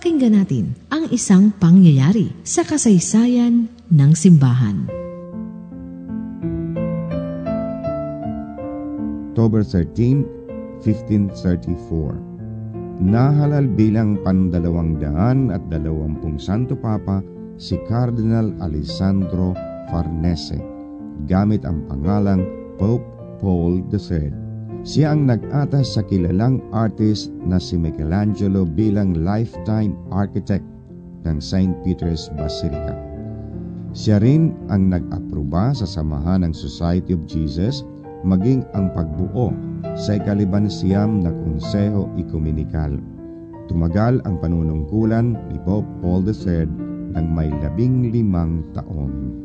Pakinggan natin ang isang pangyayari sa kasaysayan ng simbahan. October 13, 1534 Nahalal bilang pandalawang daan at dalawampung Santo Papa si Cardinal Alessandro Farnese gamit ang pangalang Pope Paul III. Siya ang nag-atas sa kilalang artist na si Michelangelo bilang lifetime architect ng St. Peter's Basilica. Siya rin ang nag-aproba sa samahan ng Society of Jesus maging ang pagbuo sa ikaliban siyam na Konseho Ekumenikal. Tumagal ang panunungkulan ni Pope Paul III ng may labing limang taon.